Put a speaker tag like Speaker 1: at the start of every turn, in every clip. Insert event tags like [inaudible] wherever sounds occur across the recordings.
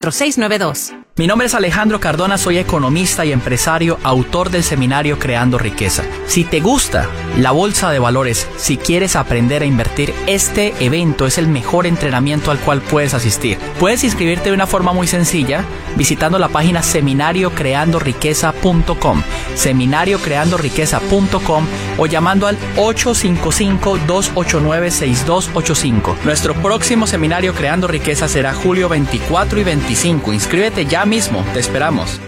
Speaker 1: 692.
Speaker 2: Mi nombre es Alejandro Cardona, soy economista y empresario, autor del seminario Creando Riqueza. Si te gusta la bolsa de valores, si quieres aprender a invertir, este evento es el mejor entrenamiento al cual puedes asistir. Puedes inscribirte de una forma muy sencilla visitando la página seminariocreandoriqueza.com, seminariocreandoriqueza.com o llamando al 855-289-6285. Nuestro próximo seminario Creando Riqueza será julio 24 y 25. Inscríbete ya mismo, te esperamos.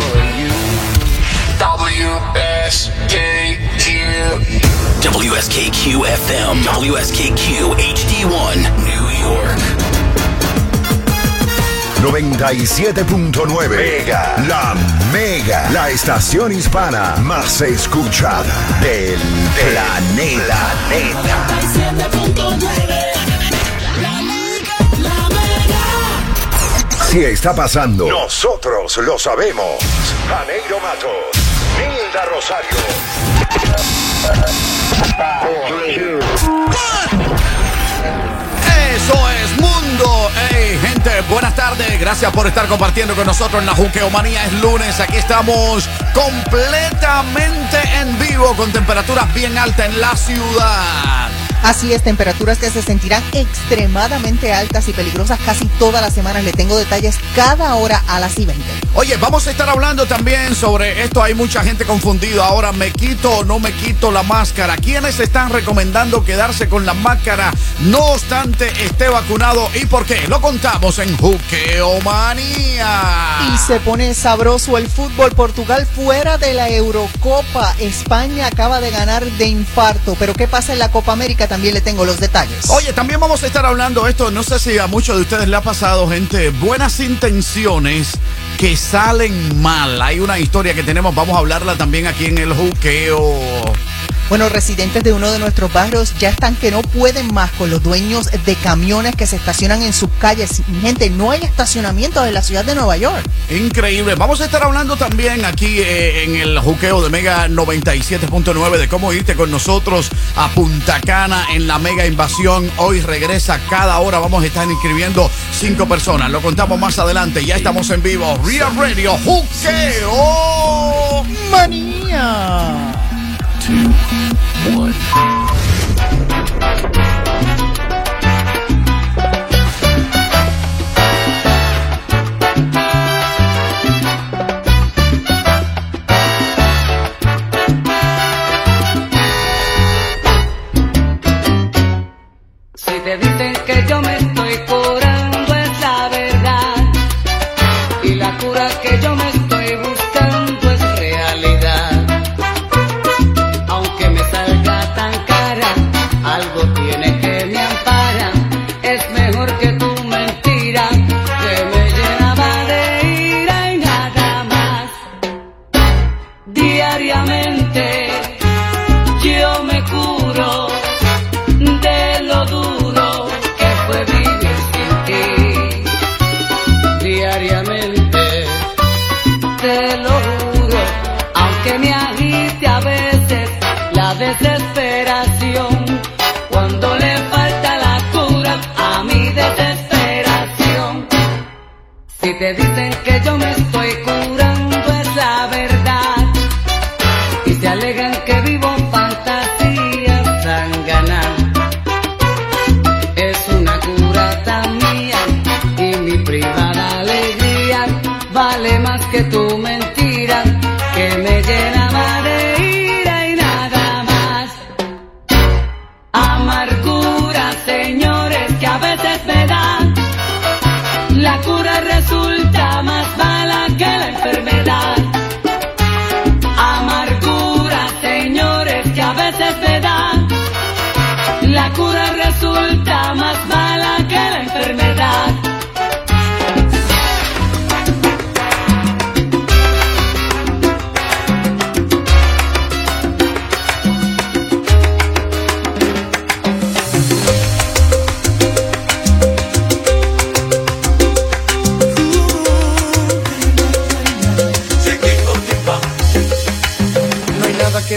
Speaker 3: WSKQ. WSKQ FM. WSKQ HD1. New York.
Speaker 4: 97.9 Mega. La Mega. La estación hispana más escuchada del planeta. Si está pasando, nosotros lo sabemos. Janeiro Matos, Rosario.
Speaker 5: Eso es Mundo. Hey, gente, buenas tardes. Gracias por estar compartiendo con nosotros en la Juqueomanía. Es lunes. Aquí estamos completamente en vivo con temperaturas bien altas en la ciudad.
Speaker 6: Así es, temperaturas que se sentirán extremadamente altas y peligrosas casi todas las semanas. Le tengo detalles cada hora a las y 20.
Speaker 5: Oye, vamos a estar hablando también sobre esto. Hay mucha gente confundida. Ahora, ¿me quito o no me quito la máscara? ¿Quiénes están recomendando quedarse con la máscara? No obstante, esté vacunado. ¿Y por qué? Lo contamos en Juqueomanía.
Speaker 6: Y se pone sabroso el fútbol. Portugal fuera de la Eurocopa. España acaba de ganar de infarto. Pero ¿qué pasa en la Copa América? También le tengo los detalles.
Speaker 5: Oye, también vamos a estar hablando esto, no sé si a muchos de ustedes le ha pasado, gente, buenas intenciones que salen mal. Hay una historia que tenemos, vamos a hablarla también aquí en el juqueo.
Speaker 6: Bueno, residentes de uno de nuestros barrios ya están que no pueden más con los dueños de camiones que se estacionan en sus calles. Gente, no hay estacionamiento en la ciudad de Nueva York.
Speaker 5: Increíble. Vamos a estar hablando también aquí eh, en el juqueo de Mega 97.9 de cómo irte con nosotros a Punta Cana en la Mega Invasión. Hoy regresa cada hora. Vamos a estar inscribiendo cinco personas. Lo contamos más adelante. Ya estamos en vivo. Real Radio Juqueo.
Speaker 6: Manía.
Speaker 7: Si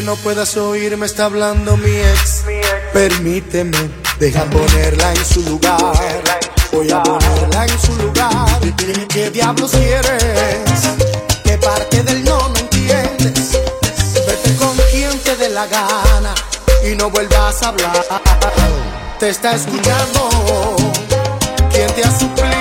Speaker 1: no puedas oír, me está hablando mi ex. Permíteme, deja ponerla en su lugar. Voy a ponerla en su lugar. ¿Qué diablos quieres? ¿Qué parte del no me entiendes? Vete con quien te dé la gana y no vuelvas a hablar. Te está escuchando. ¿Quién te ha suplido?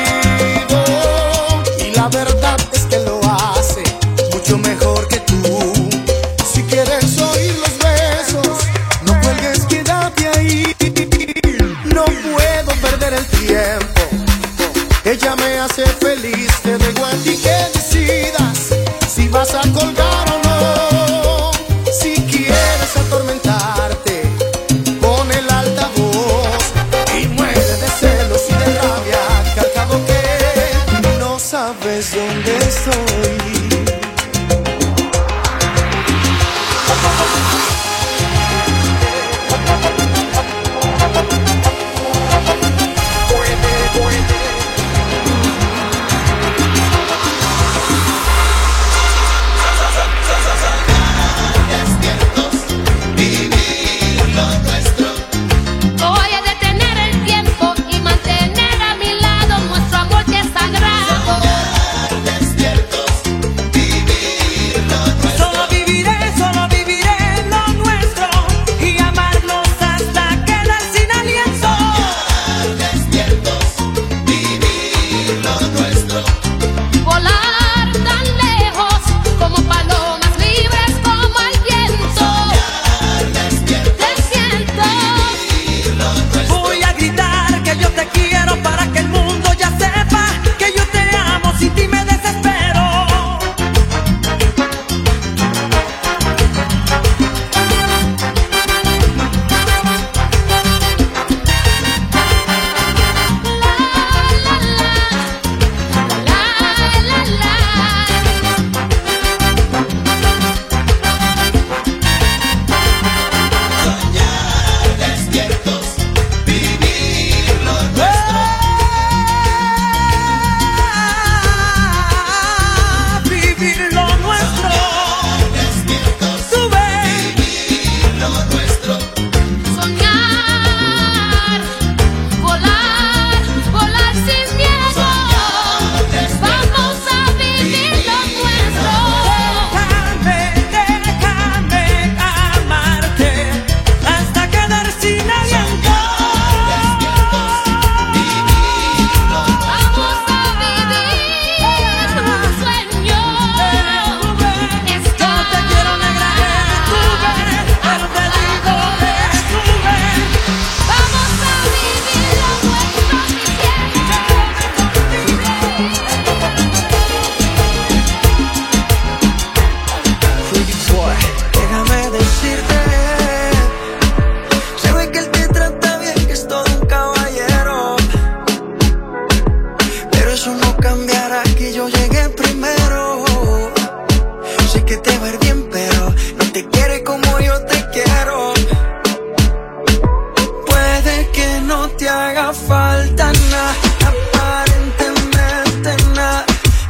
Speaker 1: haga falta nada, aparentemente nada.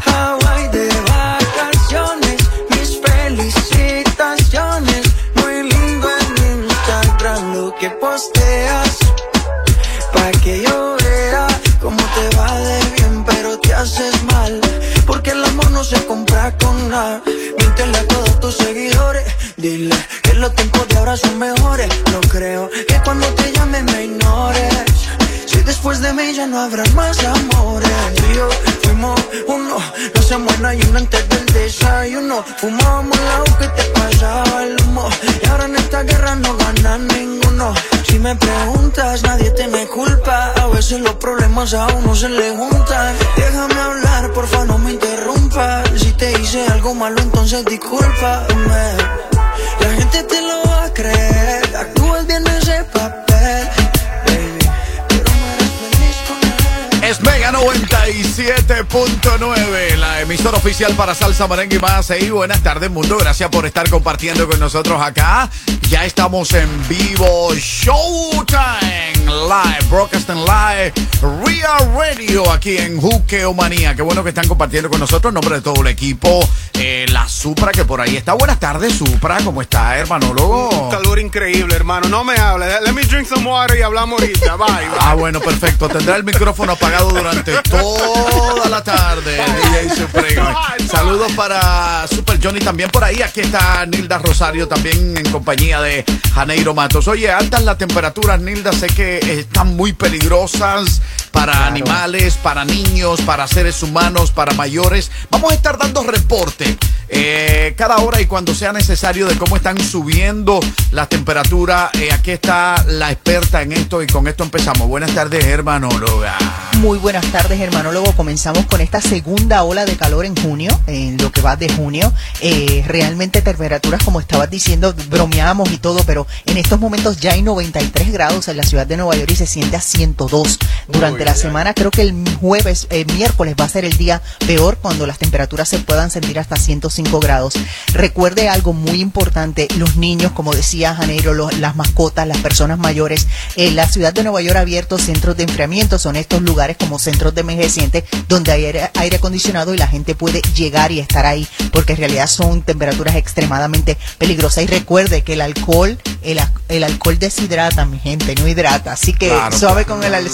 Speaker 1: Hawaii de vacaciones, mis felicitaciones. Muy lindo en Instagram lo que posteas, pa' que yo vea cómo te va de bien, pero te haces mal, porque el amor no se compra con nada. Míntele a todos tus seguidores, dile que los tiempos de ahora son mejores, no creo que ya no habrá más amores. Tú y yo fuimos uno, la
Speaker 8: semana y uno antes del desayuno. Fumábamos la que te pasaba el humo. Y ahora en esta guerra no gana ninguno. Si me preguntas, nadie te me culpa. A veces los problemas a uno se le juntan. Déjame hablar, porfa, no me interrumpas. Si te hice algo malo, entonces discúlpame. La gente te lo va a creer.
Speaker 5: Mega 97.9, la emisora oficial para salsa, merengue y más. Y buenas tardes, mundo. Gracias por estar compartiendo con nosotros acá. Ya estamos en vivo. Showtime Live, Broadcasting Live, Real Radio aquí en Juqueo Manía. Qué bueno que están compartiendo con nosotros. En nombre de todo el equipo, eh, la Supra que por ahí está. Buenas tardes, Supra. ¿Cómo está, hermanólogo?
Speaker 9: calor increíble, hermano. No me hable. Let me drink some water y hablamos ahorita. Bye. bye.
Speaker 5: Ah, bueno, perfecto. Tendrá el micrófono apagado durante [laughs] toda la tarde. [laughs] DJ. Saludos para Super Johnny también por ahí. Aquí está Nilda Rosario también en compañía de Janeiro Matos. Oye, altas las temperaturas, Nilda. Sé que están muy peligrosas para animales, para niños, para seres humanos, para mayores. Vamos a estar dando reporte eh, cada hora y cuando sea necesario de cómo están subiendo las temperaturas. Eh, aquí está la experta en esto y con esto empezamos. Buenas tardes, hermanóloga.
Speaker 6: Muy buenas tardes, hermanólogo. Comenzamos con esta segunda ola de calor en junio, en lo que va de junio. Eh, realmente temperaturas, como estabas diciendo, bromeamos y todo, pero en estos momentos ya hay 93 grados en la ciudad de Nueva York y se siente a 102. Durante la semana, creo que el jueves, eh, miércoles va a ser el día peor cuando las temperaturas se puedan sentir hasta 105 grados. Recuerde algo muy importante, los niños, como decía Janeiro, los- las mascotas, las personas mayores. En la ciudad de Nueva York ha abierto centros de enfriamiento, son estos lugares como centros de envejecientes donde hay aire, aire acondicionado y la gente puede llegar y estar ahí, porque en realidad son temperaturas extremadamente peligrosas. Y recuerde que el alcohol, el, alcohol deshidrata, mi gente, no hidrata. Así que
Speaker 5: Claro,
Speaker 6: suave con el al-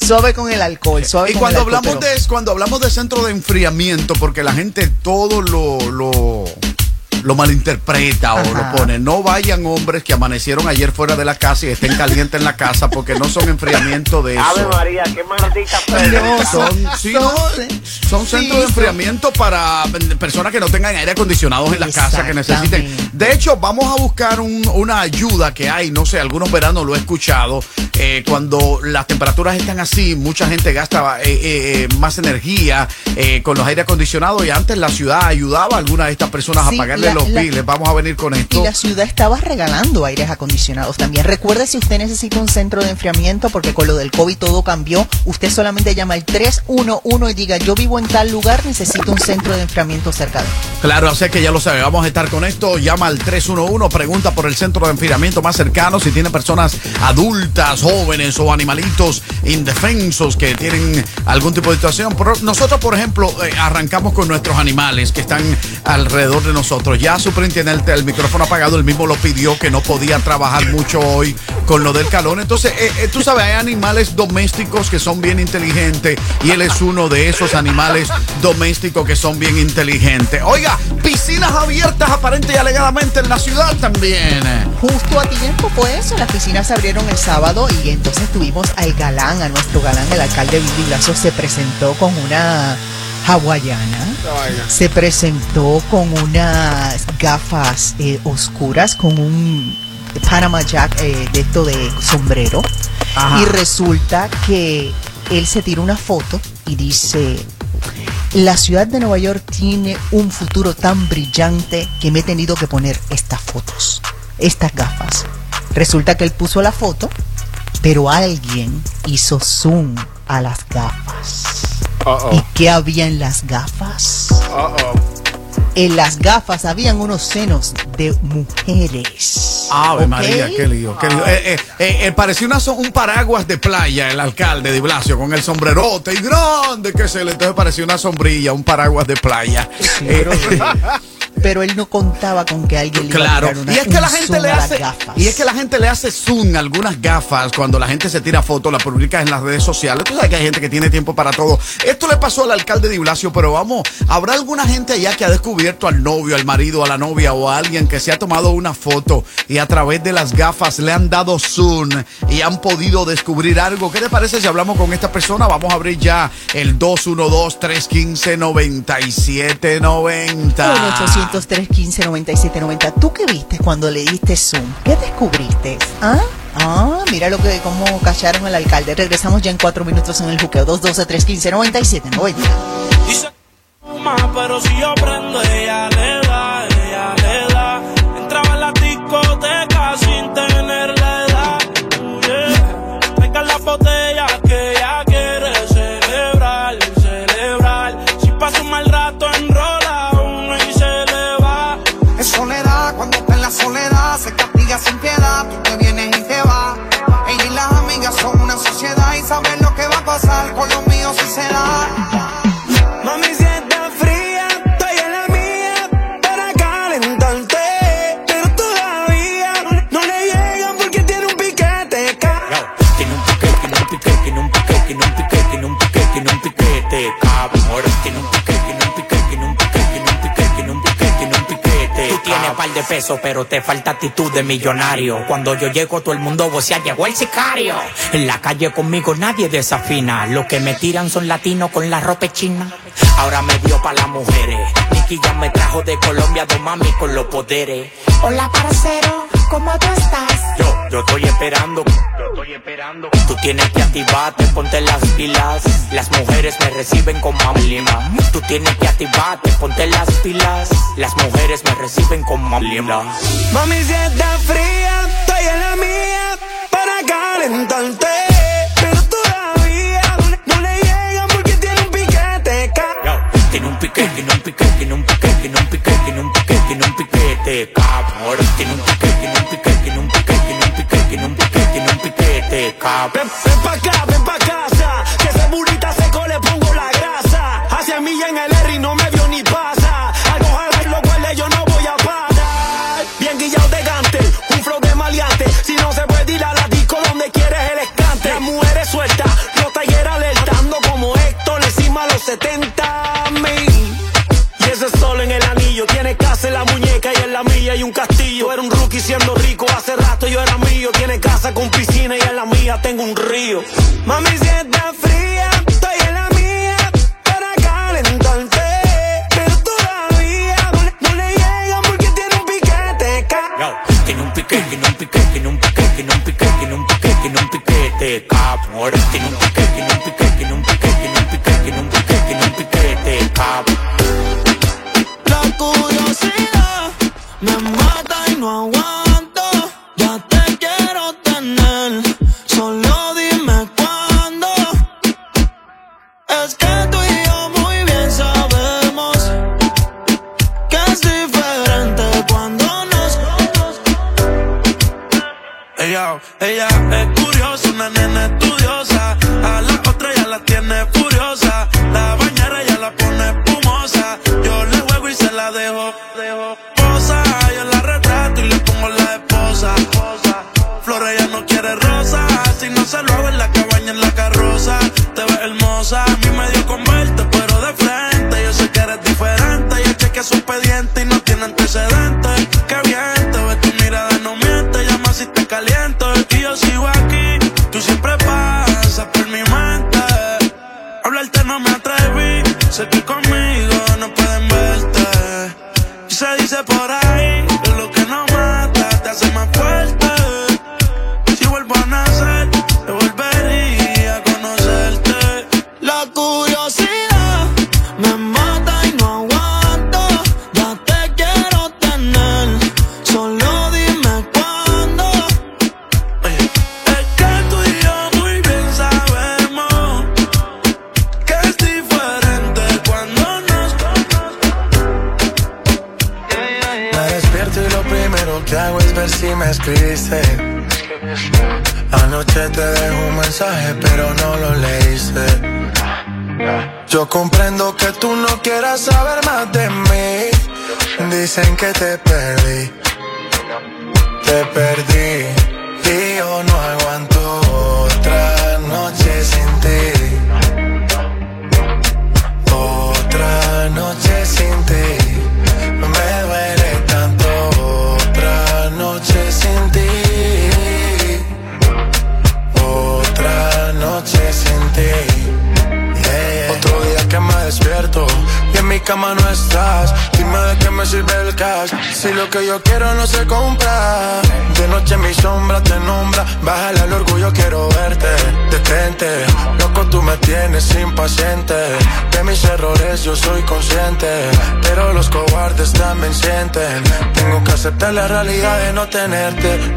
Speaker 6: suave con el alcohol, suave
Speaker 5: Y
Speaker 6: con
Speaker 5: cuando
Speaker 6: el alcohol,
Speaker 5: hablamos
Speaker 6: pero-
Speaker 5: de cuando hablamos de centro de enfriamiento, porque la gente todo lo lo, lo malinterpreta o
Speaker 6: Ajá.
Speaker 5: lo pone. No vayan hombres que amanecieron ayer fuera de la casa y estén calientes en la casa porque no son enfriamiento de
Speaker 10: Ave
Speaker 5: eso.
Speaker 10: María, qué maldita
Speaker 5: Son, sí, no, son
Speaker 6: sí,
Speaker 5: centros de
Speaker 6: son-
Speaker 5: enfriamiento para personas que no tengan aire acondicionado en la casa que necesiten. De hecho, vamos a buscar un- una ayuda que hay, no sé, algunos veranos lo he escuchado, eh, cuando las temperaturas están así, mucha gente gasta eh, eh, eh, más energía eh, con los aire acondicionados y antes la ciudad ayudaba a algunas de estas personas
Speaker 6: Sí,
Speaker 5: a pagarle
Speaker 6: la-
Speaker 5: los
Speaker 6: la-
Speaker 5: biles. Vamos a venir con
Speaker 6: Y
Speaker 5: esto.
Speaker 6: la ciudad estaba regalando aires acondicionados también. Recuerde si usted necesita un centro de enfriamiento, porque con lo del COVID todo cambió, usted solamente llama al 311 y diga, yo vivo en tal lugar, necesito un centro de enfriamiento cerca de mí.
Speaker 5: Claro, así que ya lo sabe, vamos a estar con esto. Llama al 311, pregunta por el centro de enfriamiento más cercano si tiene personas adultas, jóvenes o animalitos indefensos que tienen algún tipo de situación. Nosotros, por ejemplo, eh, arrancamos con nuestros animales que están alrededor de nosotros. Ya superintendente, el micrófono apagado, él mismo lo pidió que no podía trabajar mucho hoy con lo del calor. Entonces, eh, eh, tú sabes, hay animales domésticos que son bien inteligentes y él es uno de esos animales domésticos que son bien inteligentes. Oiga, piscinas abiertas aparente y alegadamente en la ciudad también.
Speaker 6: Justo a tiempo fue eso, las piscinas se abrieron el sábado y entonces tuvimos al galán, a nuestro galán, el alcalde Billy Blasio, se presentó con una hawaiana. Se presentó con unas gafas eh, oscuras, con un Panama Jack eh, de esto de sombrero.
Speaker 11: Ajá.
Speaker 6: Y resulta que él se tira una foto y dice, la ciudad de Nueva York tiene un futuro tan brillante que me he tenido que poner estas fotos, estas gafas. Resulta que él puso la foto, pero alguien hizo zoom a las gafas. ¿Y qué había en las gafas? En las gafas habían unos senos de mujeres.
Speaker 5: Ave. María, qué lío. Qué lío. Eh, eh, eh, eh, parecía una un paraguas de playa el alcalde de Blasio con el sombrerote y grande que se le entonces parecía una sombrilla, un paraguas de playa.
Speaker 6: Pero [laughs] él no contaba con que alguien le iba a
Speaker 5: Claro,
Speaker 6: tirar una-
Speaker 5: y es que
Speaker 6: un
Speaker 5: la gente
Speaker 6: zoom
Speaker 5: le
Speaker 6: a las
Speaker 5: hace
Speaker 6: gafas.
Speaker 5: y es que la gente le hace zoom a algunas gafas cuando la gente se tira fotos, la publica en las redes sociales. Tú sabes que hay gente que tiene tiempo para todo. Esto le pasó al alcalde de Iblasio, pero vamos, habrá alguna gente allá que ha descubierto al novio, al marido, a la novia o a alguien que se ha tomado una foto y a través de las gafas le han dado zoom y han podido descubrir algo. ¿Qué te parece si hablamos con esta persona? Vamos a abrir ya el 212 315 9790.
Speaker 6: 1-800-315-9790. ¿Tú qué viste cuando le diste Zoom? ¿Qué descubriste? ¿Ah? Ah, mira lo que, cómo callaron al alcalde. Regresamos ya en cuatro minutos en el juqueo. 212-315-9790.
Speaker 10: Dice fuma, pero si yo prendo, ella
Speaker 12: par de pesos, pero te falta actitud de millonario. Cuando yo llego, todo el mundo vocea, llegó el sicario. En la calle conmigo nadie desafina. Los que me tiran son latinos con la ropa china. Ahora me dio pa' las mujeres. Nicky ya me trajo de Colombia, dos mami con los poderes.
Speaker 13: Hola, parcero, ¿cómo tú estás?
Speaker 12: Yo, estoy esperando. Yo estoy esperando. Tú tienes que activarte, ponte las pilas. Las mujeres me reciben con mamlima. Tú tienes que activarte, ponte las pilas. Las mujeres me reciben con mamlima.
Speaker 10: Mami, si está fría, estoy en la mía para calentarte. Pero todavía no le llegan porque tiene un piquete.
Speaker 12: Tiene un piquete, tiene un piquete, tiene un piquete, tiene un piquete, tiene un piquete, tiene un piquete, cabrón. Tiene un piquete, tiene un piquete,
Speaker 10: Ven, ven pa' acá, ven pa' casa. Que ese burita seco le pongo la grasa. Hacia mí en el R y no me vio ni pasa. Algo jala y lo huele, yo no voy a parar. Bien guillado de gante, un flow de maleante. Si no se puede ir a la disco donde quieres el escante. Las mujeres sueltas, los talleres alertando como Héctor encima de los 70 mil. Y ese sol en el anillo tiene casa en la muñeca y en la mía y un castillo. Era un rookie siendo rico, hace rato yo era mío. Tiene casa con piscina mía tengo un río. Mami, si está fría, estoy en la mía para calentarte. Pero todavía no le, no le llegan porque tiene un piquete. ca-
Speaker 12: Tiene un piquete, tiene un piquete, tiene un piquete, tiene un piquete, tiene un piquete, tiene un piquete, cabrón. Tiene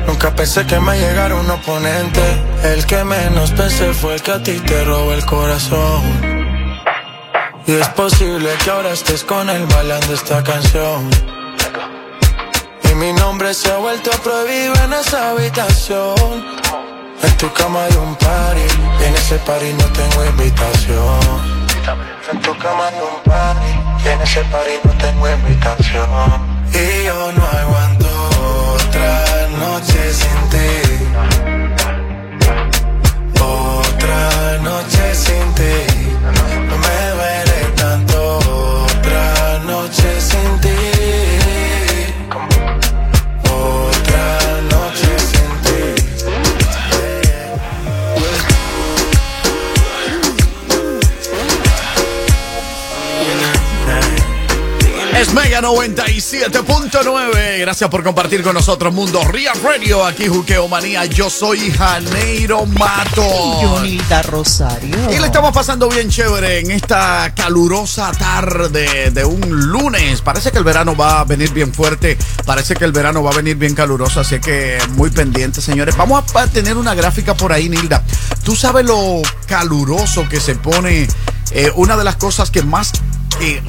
Speaker 14: Nunca pensé que me llegara un oponente. El que menos pensé fue el que a ti te robó el corazón. Y es posible que ahora estés con él bailando esta canción. Y mi nombre se ha vuelto prohibido en esa habitación. En tu cama hay un party, y en ese party no tengo invitación. En tu cama hay un party, y en ese party no tengo invitación. Y yo no aguanto noche
Speaker 5: 97.9. Gracias por compartir con nosotros Mundo Real Radio. Aquí Juqueo Manía. Yo soy Janeiro Mato.
Speaker 6: Jonita Rosario.
Speaker 5: Y le estamos pasando bien chévere en esta calurosa tarde de un lunes. Parece que el verano va a venir bien fuerte. Parece que el verano va a venir bien caluroso. Así que muy pendiente, señores. Vamos a tener una gráfica por ahí, Nilda. Tú sabes lo caluroso que se pone. eh, una de las cosas que más eh,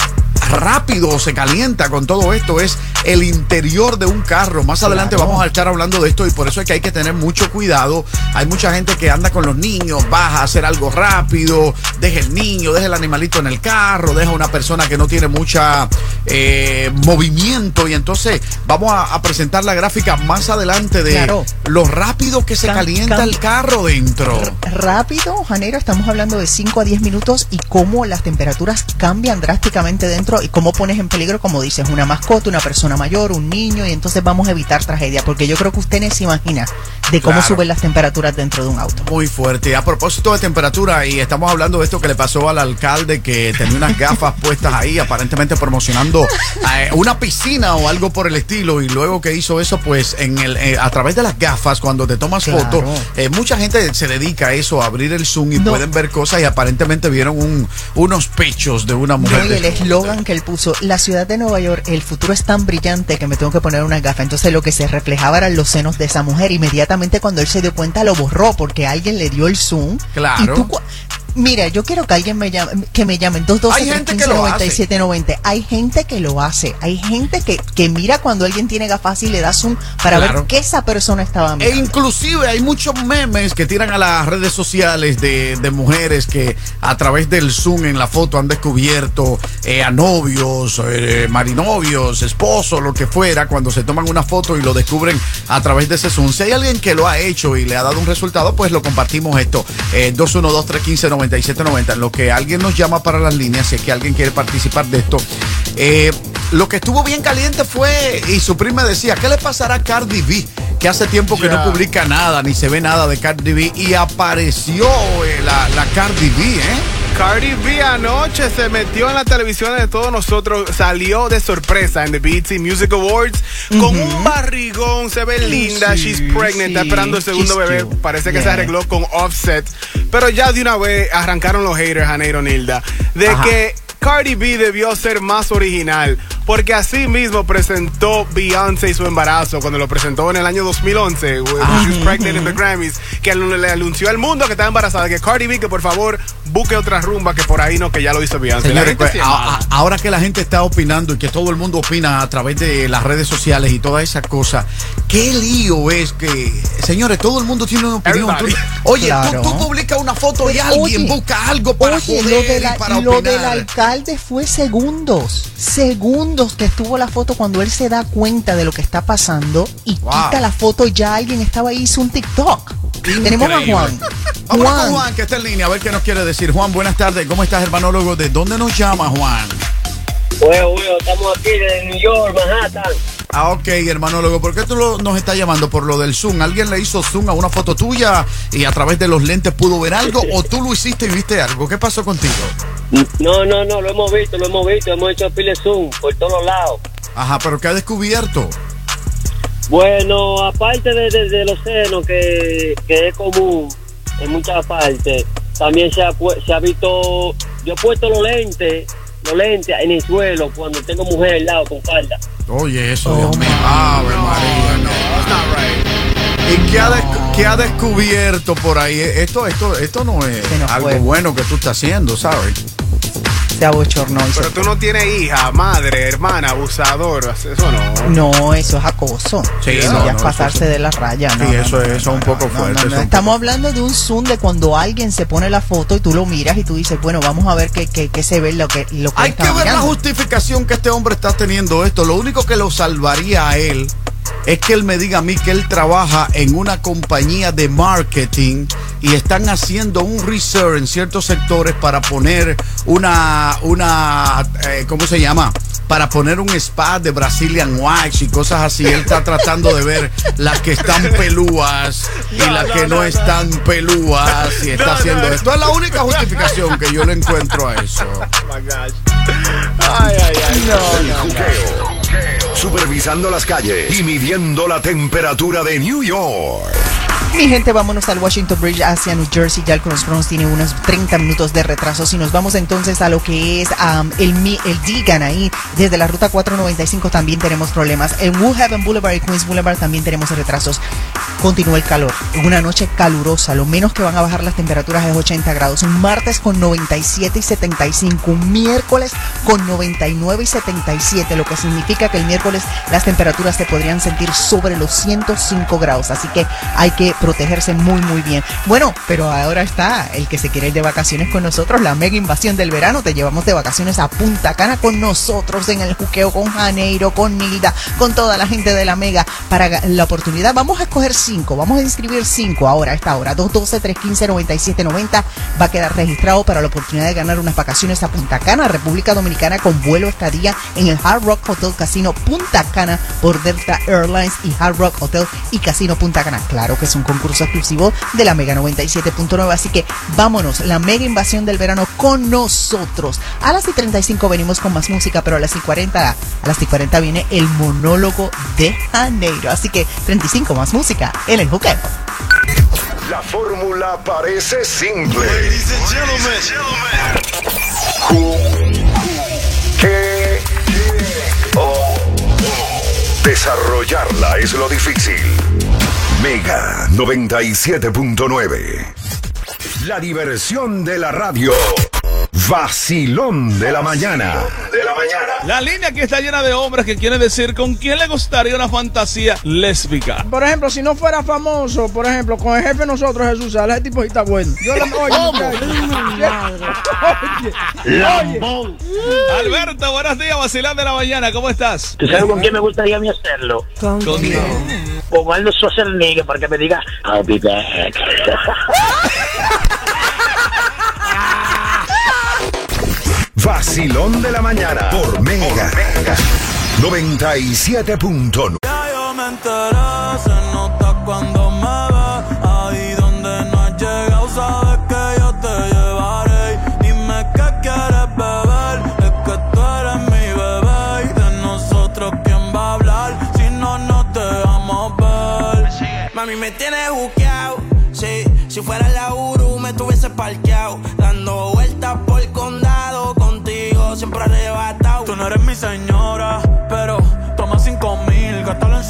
Speaker 5: rápido se calienta con todo esto es el interior de un carro. Más adelante
Speaker 6: Claro.
Speaker 5: vamos a estar hablando de esto y por eso es que hay que tener mucho cuidado. Hay mucha gente que anda con los niños, baja a hacer algo rápido, deja el niño, deja el animalito en el carro, deja una persona que no tiene mucha eh, movimiento y entonces vamos a, a presentar la gráfica más adelante de
Speaker 6: Claro.
Speaker 5: lo rápido que se
Speaker 6: Can-
Speaker 5: calienta
Speaker 6: can-
Speaker 5: el carro dentro.
Speaker 6: Rápido, Janeiro, estamos hablando de 5 a 10 minutos y cómo las temperaturas cambian drásticamente dentro y cómo pones en peligro, como dices, una mascota, una persona mayor, un niño y entonces vamos a evitar tragedia porque yo creo que usted no se imagina de cómo
Speaker 5: Claro.
Speaker 6: suben las temperaturas dentro de un auto.
Speaker 5: Muy fuerte. A propósito de temperatura, y estamos hablando de esto que le pasó al alcalde que tenía unas gafas [laughs] puestas ahí, aparentemente promocionando eh, una piscina o algo por el estilo, y luego que hizo eso, pues en el eh, a través de las gafas, cuando te tomas
Speaker 6: Claro.
Speaker 5: fotos, eh, mucha gente se dedica a eso, a abrir el zoom y
Speaker 6: No.
Speaker 5: pueden ver cosas y aparentemente vieron un, unos pechos de una mujer.
Speaker 6: No, y el eslogan que él puso, la ciudad de Nueva York, el futuro es tan brillante que me tengo que poner una gafa. Entonces lo que se reflejaba eran los senos de esa mujer. Inmediatamente cuando él se dio cuenta lo borró porque alguien le dio el zoom.
Speaker 5: Claro.
Speaker 6: Y tú, cu- Mira, yo quiero que alguien me llame, que me llamen 212
Speaker 5: Hay gente que
Speaker 6: 315
Speaker 5: lo hace.
Speaker 6: 9790. Hay gente que que, mira cuando alguien tiene gafas y le da zoom para
Speaker 5: Claro.
Speaker 6: ver qué esa persona estaba
Speaker 5: E
Speaker 6: mirando.
Speaker 5: inclusive hay muchos memes que tiran a las redes sociales de, de mujeres que a través del Zoom en la foto han descubierto eh, a novios, eh, marinovios, esposos, lo que fuera, cuando se toman una foto y lo descubren a través de ese Zoom. Si hay alguien que lo ha hecho y le ha dado un resultado, pues lo compartimos esto. Eh, 212-315-9790. En lo que alguien nos llama para las líneas, si es que alguien quiere participar de esto. Eh, lo que estuvo bien caliente fue, y su prima decía, ¿qué le pasará a Cardi B? Que hace tiempo que no publica nada, ni se ve nada de Cardi B, y apareció eh, la, la Cardi B, ¿eh?
Speaker 9: Cardi B anoche se metió en la televisión de todos nosotros, salió de sorpresa en the BET Music Awards con un barrigón, se ve linda, she's pregnant, está
Speaker 6: sí,
Speaker 9: esperando el segundo
Speaker 6: she's
Speaker 9: bebé,
Speaker 6: cute.
Speaker 9: parece que se
Speaker 6: Yeah.
Speaker 9: arregló con Offset, pero ya de una vez arrancaron los haters, Janeiro Nilda, de
Speaker 5: Ajá.
Speaker 9: que Cardi B debió ser más original, porque así mismo presentó Beyoncé y su embarazo cuando lo presentó en el año 2011, when she was pregnant in the Grammys, que le anunció al mundo que estaba embarazada, que Cardi B, que por favor busque otra rumba que por ahí no, que ya lo hizo Beyoncé.
Speaker 5: Señores, pues, a- a- ahora que la gente está opinando y que todo el mundo opina a través de las redes sociales y todas esas cosas, qué lío es que, señores, todo el mundo tiene una opinión. Tú- oye,
Speaker 6: Claro.
Speaker 5: tú, tú publicas una foto y alguien
Speaker 6: oye,
Speaker 5: busca algo para
Speaker 6: Oye,
Speaker 5: joder
Speaker 6: lo, de la-
Speaker 5: y para
Speaker 6: lo
Speaker 5: opinar.
Speaker 6: del alcalde fue segundos, segundos que estuvo la foto cuando él se da cuenta de lo que está pasando y
Speaker 5: Wow.
Speaker 6: quita la foto y ya alguien estaba ahí hizo un TikTok. Tenemos a
Speaker 5: Increíble.
Speaker 6: Juan. [laughs]
Speaker 5: Vamos
Speaker 6: Juan.
Speaker 5: con Juan, que está en línea, a ver qué nos quiere decir. Juan, buenas tardes. ¿Cómo estás, hermanólogo? ¿De dónde nos llama, Juan?
Speaker 15: Bueno, bueno, estamos aquí de New York, Manhattan.
Speaker 5: Ah, ok, hermanólogo. ¿Por qué tú lo- nos estás llamando? ¿Por lo del zoom? ¿Alguien le hizo zoom a una foto tuya y a través de los lentes pudo ver algo? ¿O tú lo hiciste y viste algo? ¿Qué pasó contigo?
Speaker 15: No, no, no, lo hemos visto, lo hemos visto, hemos hecho pile zoom por todos lados.
Speaker 5: Ajá, pero ¿qué ha descubierto?
Speaker 15: Bueno, aparte de, de- del océano que, que es común en muchas partes, también se ha, se ha visto, yo he puesto los lentes, los lentes en el suelo cuando tengo mujer al lado con falda.
Speaker 5: Oye, eso, Dios mío. Ave María. No, ¿Y qué ha, des- qué ha descubierto por ahí? Esto, esto, esto no es algo
Speaker 6: fue.
Speaker 5: bueno que tú estás haciendo, ¿sabes?
Speaker 6: Se abochornó. y se
Speaker 9: Pero tú no tienes hija, madre, hermana, abusador. Eso no.
Speaker 6: No, eso es acoso.
Speaker 5: Sí,
Speaker 6: eso
Speaker 5: no,
Speaker 6: ya
Speaker 5: no,
Speaker 6: es pasarse
Speaker 5: eso-
Speaker 6: de la raya.
Speaker 5: Sí,
Speaker 6: no,
Speaker 5: eso,
Speaker 6: no,
Speaker 5: es, un poco
Speaker 6: no,
Speaker 5: fuerte.
Speaker 6: no, Estamos hablando de un zoom de cuando alguien se pone la foto y tú lo miras y tú dices, bueno, vamos a ver qué, qué, qué se ve lo que, lo que
Speaker 5: Hay
Speaker 6: está
Speaker 5: que ver la justificación que este hombre está teniendo esto. Lo único que lo salvaría a él es que él me diga a mí que él trabaja en una compañía de marketing y están haciendo un research en ciertos sectores para poner una, una, eh, ¿cómo se llama? Para poner un spa de Brazilian Wax y cosas así. Él está tratando de ver las que están pelúas y
Speaker 16: No,
Speaker 5: las
Speaker 16: no,
Speaker 5: que no,
Speaker 16: no, no.
Speaker 5: están pelúas y está
Speaker 16: No,
Speaker 5: haciendo
Speaker 16: no.
Speaker 5: esto. Es la única justificación que yo le encuentro a eso.
Speaker 9: Ay, ay, ay.
Speaker 4: El juqueo. Supervisando las calles y midiendo la temperatura de New York.
Speaker 6: Mi gente, vámonos al Washington Bridge hacia New Jersey. Ya el Cross Bronx tiene unos 30 minutos de retraso. Si nos vamos entonces a lo que es um, el, el Deegan ahí, desde la ruta 495 también tenemos problemas. En Woodhaven Boulevard y Queens Boulevard también tenemos retrasos. Continúa el calor. Una noche calurosa. Lo menos que van a bajar las temperaturas es 80 grados. Un martes con 97 y 75. Un miércoles con 99 y 77. Lo que significa que el miércoles las temperaturas se podrían sentir sobre los 105 grados. Así que hay que protegerse muy, muy bien. Bueno, pero ahora está el que se quiere ir de vacaciones con nosotros. La mega invasión del verano. Te llevamos de vacaciones a Punta Cana con nosotros en el juqueo con Janeiro, con Nilda, con toda la gente de la mega para la oportunidad. Vamos a escoger Vamos a inscribir cinco ahora a esta hora. 212-315-9790 va a quedar registrado para la oportunidad de ganar unas vacaciones a Punta Cana, República Dominicana, con vuelo estadía en el Hard Rock Hotel Casino Punta Cana por Delta Airlines y Hard Rock Hotel y Casino Punta Cana. Claro que es un concurso exclusivo de la Mega 97.9, así que vámonos, la mega invasión del verano con nosotros. A las y 35 venimos con más música, pero a las y 40, a las y 40 viene el monólogo de Janeiro. Así que 35 más música en el juqueo.
Speaker 4: La fórmula parece simple. Que desarrollarla es lo difícil. Mega 97.9. La diversión de la radio. Vacilón de la mañana. De la mañana.
Speaker 16: La línea aquí está llena de hombres que quieren decir con quién le gustaría una fantasía lésbica.
Speaker 17: Por ejemplo, si no fuera famoso, por ejemplo, con el jefe de nosotros, Jesús Sala, ese tipo sí está bueno. Yo le oye, muchacho. Oye, oye.
Speaker 16: Alberto, buenos días, vacilón de la mañana, ¿cómo estás?
Speaker 18: ¿Tú sabes con quién me gustaría a mí hacerlo?
Speaker 16: ¿Con quién?
Speaker 18: Con Arnold Schwarzenegger para que me diga I'll be back. [laughs]
Speaker 4: Vacilón de la mañana. Por Mega. 97.9.
Speaker 10: Ya yo me enteré, se nota cuando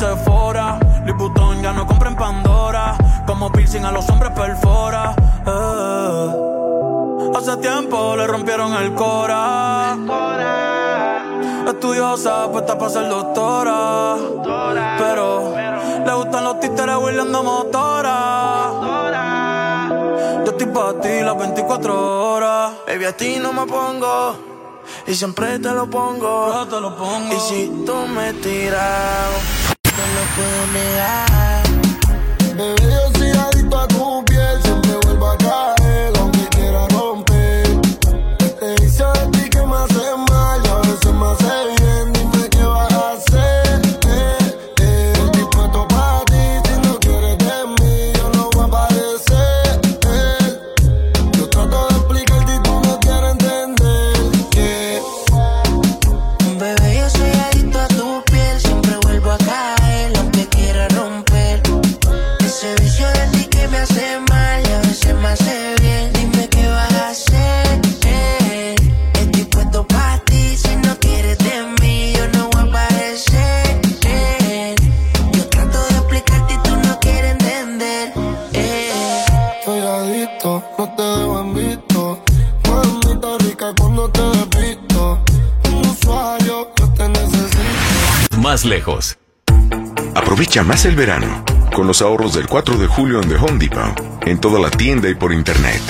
Speaker 10: Sephora. Liputón ya no compra en Pandora. Como piercing a los hombres perfora. Eh.
Speaker 19: Hace tiempo le rompieron el cora. Estudiosa, puesta para ser doctora. Pero le gustan los títeres huirleando motora. Yo estoy para ti las 24 horas.
Speaker 20: Baby, a ti no me pongo. Y siempre te lo pongo.
Speaker 19: te lo pongo.
Speaker 20: Y si tú me tiras, no lo puedo negar.
Speaker 21: Bebé, yo soy a tu
Speaker 20: Vicio de ti que me hace mal y a veces me hace bien. Dime qué vas a hacer. eh. Estoy puesto para ti, si no quieres de mí, yo no voy a aparecer. eh. Yo trato de explicarte y tú no quieres entender. eh.
Speaker 21: Estoy adicto, no te dejo en visto. Mamita rica cuando te despisto. Un usuario, yo te necesito.
Speaker 22: Más lejos. Aprovecha más el verano con los ahorros del 4 de julio en The Home Depot, en toda la tienda y por internet.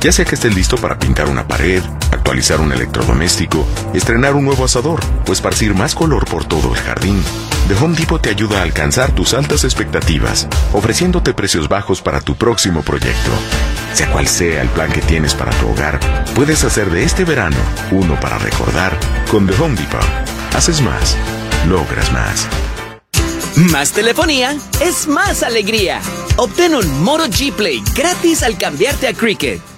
Speaker 22: Ya sea que estés listo para pintar una pared, actualizar un electrodoméstico, estrenar un nuevo asador o esparcir más color por todo el jardín, The Home Depot te ayuda a alcanzar tus altas expectativas, ofreciéndote precios bajos para tu próximo proyecto. Sea cual sea el plan que tienes para tu hogar, puedes hacer de este verano uno para recordar con The Home Depot. Haces más, logras más.
Speaker 2: Más telefonía es más alegría. Obtén un Moto G Play gratis al cambiarte a Cricket.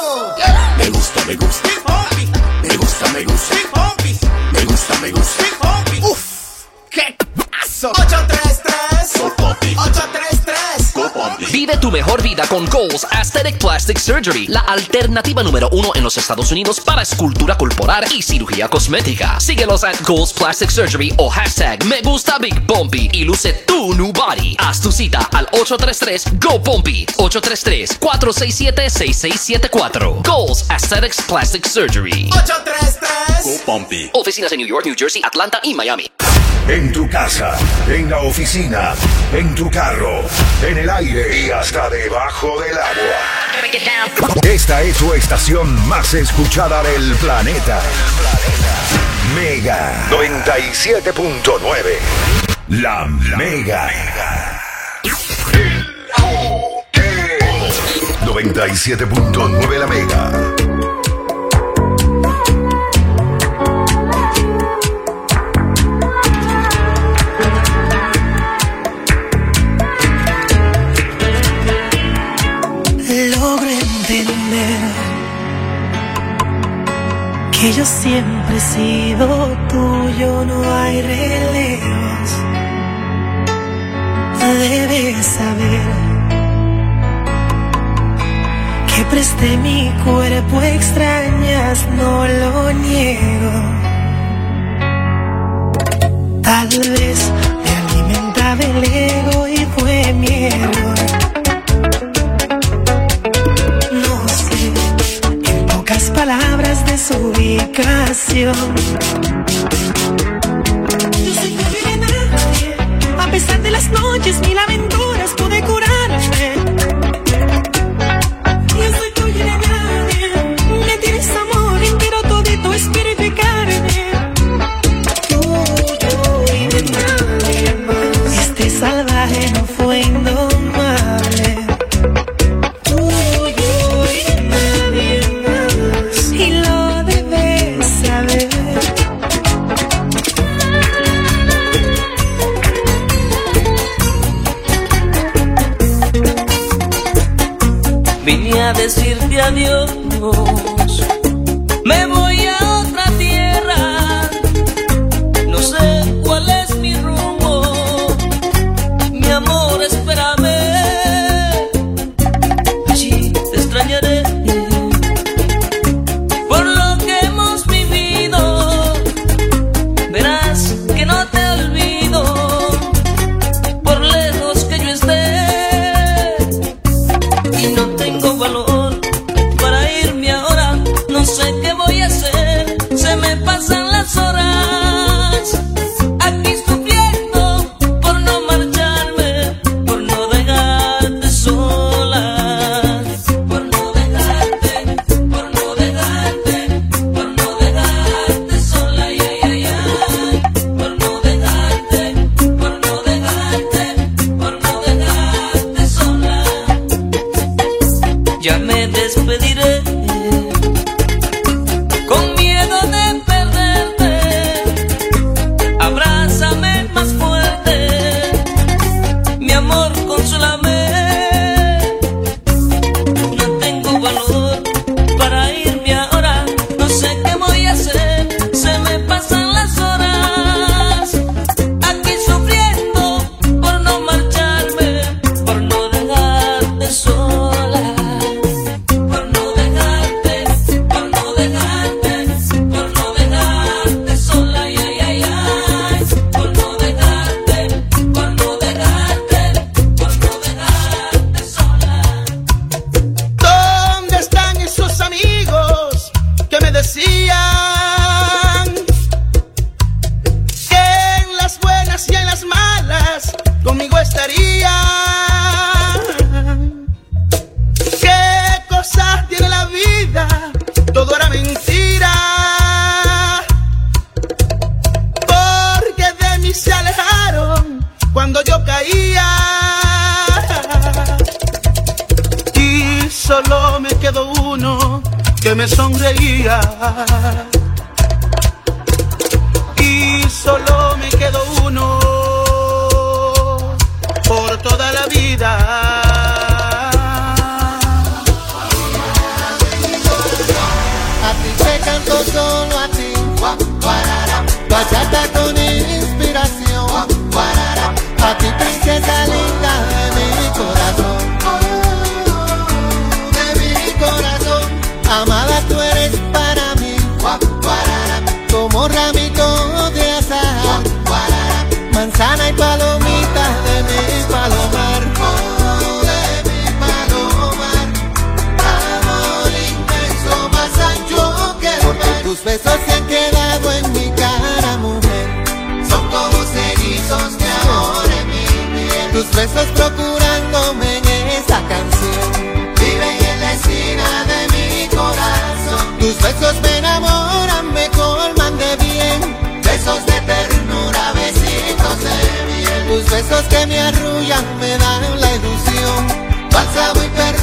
Speaker 1: cruzo!
Speaker 3: Me gusta, me gusta. Me gusta, me gusta. Me gusta, me gusta.
Speaker 1: ¡Uf! ¡Qué paso! 833 833
Speaker 23: Vive tu mejor vida con Goals Aesthetic Plastic Surgery, la alternativa número uno en los Estados Unidos para escultura corporal y cirugía cosmética. Síguelos at Goals Plastic Surgery o hashtag Me Gusta Big Bumpy y luce tu new body. Haz tu cita al 833 Go Bumpy 833-467-6674. Goals Aesthetics Plastic Surgery.
Speaker 1: 833
Speaker 23: Go Bumpy. Oficinas en New York, New Jersey, Atlanta y Miami.
Speaker 4: En tu casa, en la oficina, en tu carro, en el aire y hasta debajo del agua. Esta es tu estación más escuchada del planeta. Mega 97.9. La Mega. 97.9 La Mega.
Speaker 16: Que yo siempre he sido tuyo, no hay relevos. Debes saber que presté mi cuerpo, extrañas, no lo niego. Tal vez me alimentaba el ego y fue mi error. Palabras de su ubicación. Yo soy nadie, a pesar de las noches, mil aventuras pude curarme. Amor,
Speaker 24: consúlame. No
Speaker 25: tus besos se han quedado en mi cara, mujer. Son como cerizos de amor en mi piel. Tus besos procurándome en esa canción. Viven en la esquina de mi corazón. Tus besos me enamoran, me colman de bien. Besos de ternura, besitos de miel. Tus besos que me arrullan, me dan la ilusión. Bálsamo y perfume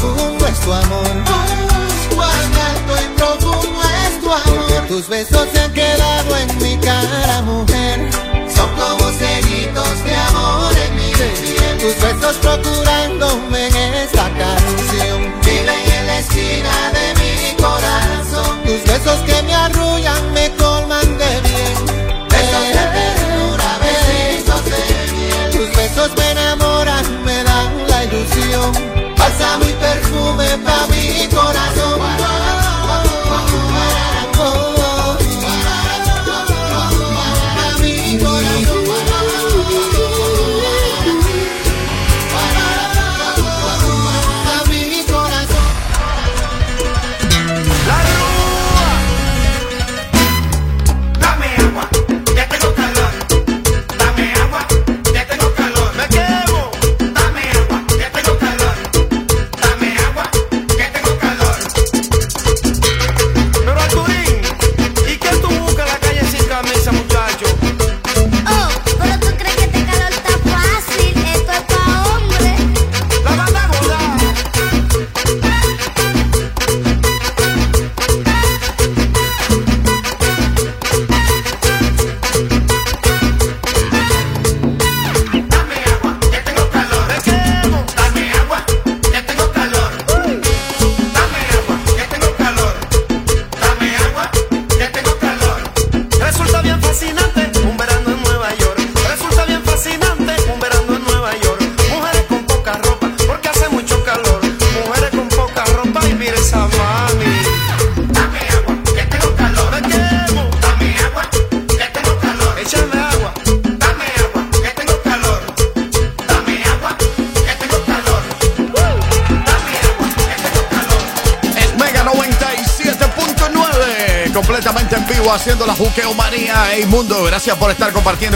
Speaker 25: profundo es tu amor. Cuán alto y profundo es tu amor. Porque tus besos se han quedado en mi cara, mujer. Son como sellitos de amor en mi piel. Tus besos procurándome en esta canción. Viven en la esquina de mi corazón. Tus besos que me arrullan, me colman de bien. Besos de ternura, besitos de miel. Tus besos me enamoran, me dan la ilusión. Bálsamo y perfume pa' mi corazón.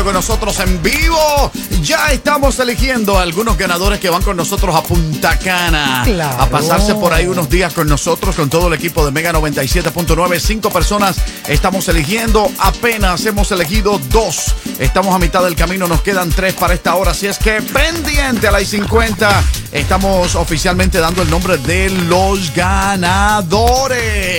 Speaker 5: Con nosotros en vivo. Ya estamos eligiendo a algunos ganadores que van con nosotros a Punta Cana.
Speaker 6: Claro.
Speaker 5: A pasarse por ahí unos días con nosotros, con todo el equipo de Mega 97.9. Cinco personas estamos eligiendo. Apenas hemos elegido dos. Estamos a mitad del camino, nos quedan tres para esta hora. Así es que pendiente a las 50. Estamos oficialmente dando el nombre de los ganadores.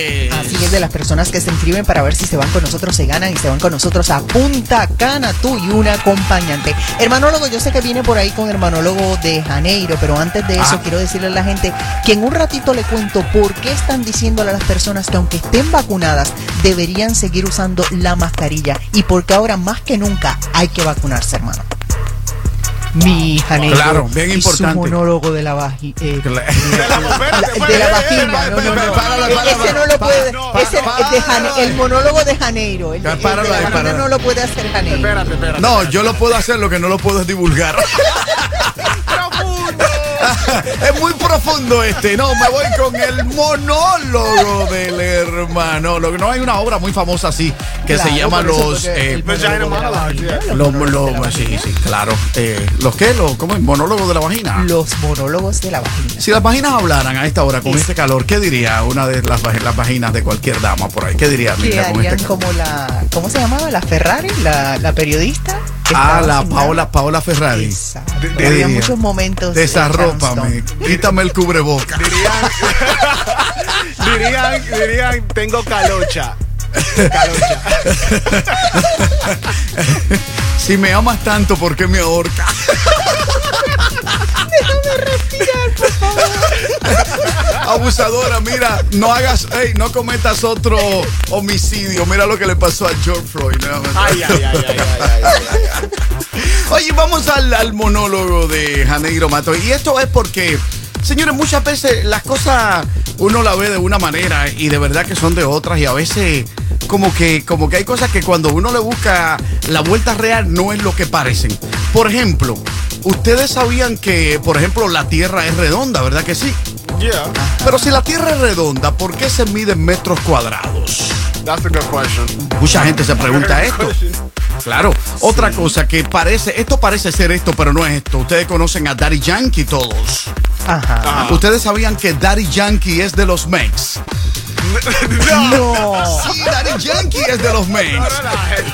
Speaker 6: Es, de las personas que se inscriben para ver si se van con nosotros, se ganan y se van con nosotros a Punta Cana, tú y un acompañante. Hermanólogo, yo sé que viene por ahí con hermanólogo de Janeiro, pero antes de eso
Speaker 5: Ah.
Speaker 6: quiero decirle a la gente que en un ratito le cuento por qué están diciéndole a las personas que aunque estén vacunadas, deberían seguir usando la mascarilla y porque ahora más que nunca hay que vacunarse, hermano. Mi Janeiro
Speaker 5: Claro, bien
Speaker 6: y
Speaker 5: importante.
Speaker 6: su monólogo de la, vaji- eh,
Speaker 5: Cla-
Speaker 6: la- de la [laughs] vagina. No, no, no.
Speaker 5: Páralo, páralo.
Speaker 6: Ese no lo puede. Ese- el, de Jane- el monólogo de Janeiro. El, de- el de la vagina no lo puede hacer Janeiro.
Speaker 5: No, yo lo puedo hacer, lo que no lo puedo es divulgar. [laughs] [laughs] es muy profundo este. No, me voy con el monólogo del hermano. Lo- No hay una obra muy famosa así que
Speaker 6: Claro,
Speaker 5: se llama los. eh,
Speaker 6: vagina.
Speaker 5: los, los- sí, sí, claro. Eh, ¿Los qué? Los, ¿Cómo es? ¿Monólogo de la vagina?
Speaker 6: Los monólogos de la vagina.
Speaker 5: Si las vaginas hablaran a esta hora con este calor, ¿qué diría una de las, las vaginas de cualquier dama por ahí? ¿Qué diría
Speaker 6: Que
Speaker 5: Mila, con este calor?
Speaker 6: como la. ¿Cómo se llamaba? La Ferrari, la, la periodista.
Speaker 5: Ah, la Paola, Paola Ferrari. ¿Qué
Speaker 6: Había muchos momentos.
Speaker 5: Desarrópame, quítame el cubreboca.
Speaker 9: Dirían, [laughs] dirían, tengo calocha.
Speaker 5: si me amas tanto, ¿por qué me ahorca? [laughs]
Speaker 6: Déjame respirar, por favor.
Speaker 5: Abusadora, mira, no hagas, ey, no cometas otro homicidio. Mira lo que le pasó a George Floyd. ¿no?
Speaker 9: Ay, ay, ay, ay, ay, ay,
Speaker 5: Oye, vamos al, al monólogo de Janeiro Mato. Y esto es porque, señores, muchas veces las cosas uno la ve de una manera y de verdad que son de otras. Y a veces como que, como que hay cosas que cuando uno le busca la vuelta real no es lo que parecen. Por ejemplo, ustedes sabían que, por ejemplo, la Tierra es redonda, ¿verdad que sí?
Speaker 9: Yeah.
Speaker 5: Pero si la Tierra es redonda, ¿por qué se mide en metros cuadrados?
Speaker 9: That's a good question.
Speaker 5: Mucha gente se pregunta esto. Claro. Otra cosa que parece, esto parece ser esto, pero no es esto. Ustedes conocen a Daddy Yankee todos.
Speaker 6: Ajá.
Speaker 5: Ustedes sabían que Daddy Yankee es de los Mex. [laughs]
Speaker 6: No.
Speaker 5: Sí, Daddy Yankee es de los Mex.